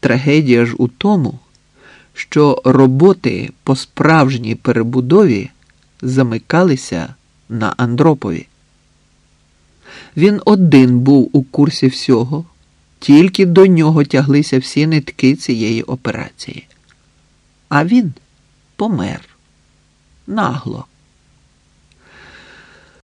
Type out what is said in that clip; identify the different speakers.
Speaker 1: Трагедія ж у тому, що роботи по справжній перебудові замикалися на Андропові. Він один був у курсі всього, тільки до нього тяглися всі нитки цієї операції. А він помер нагло.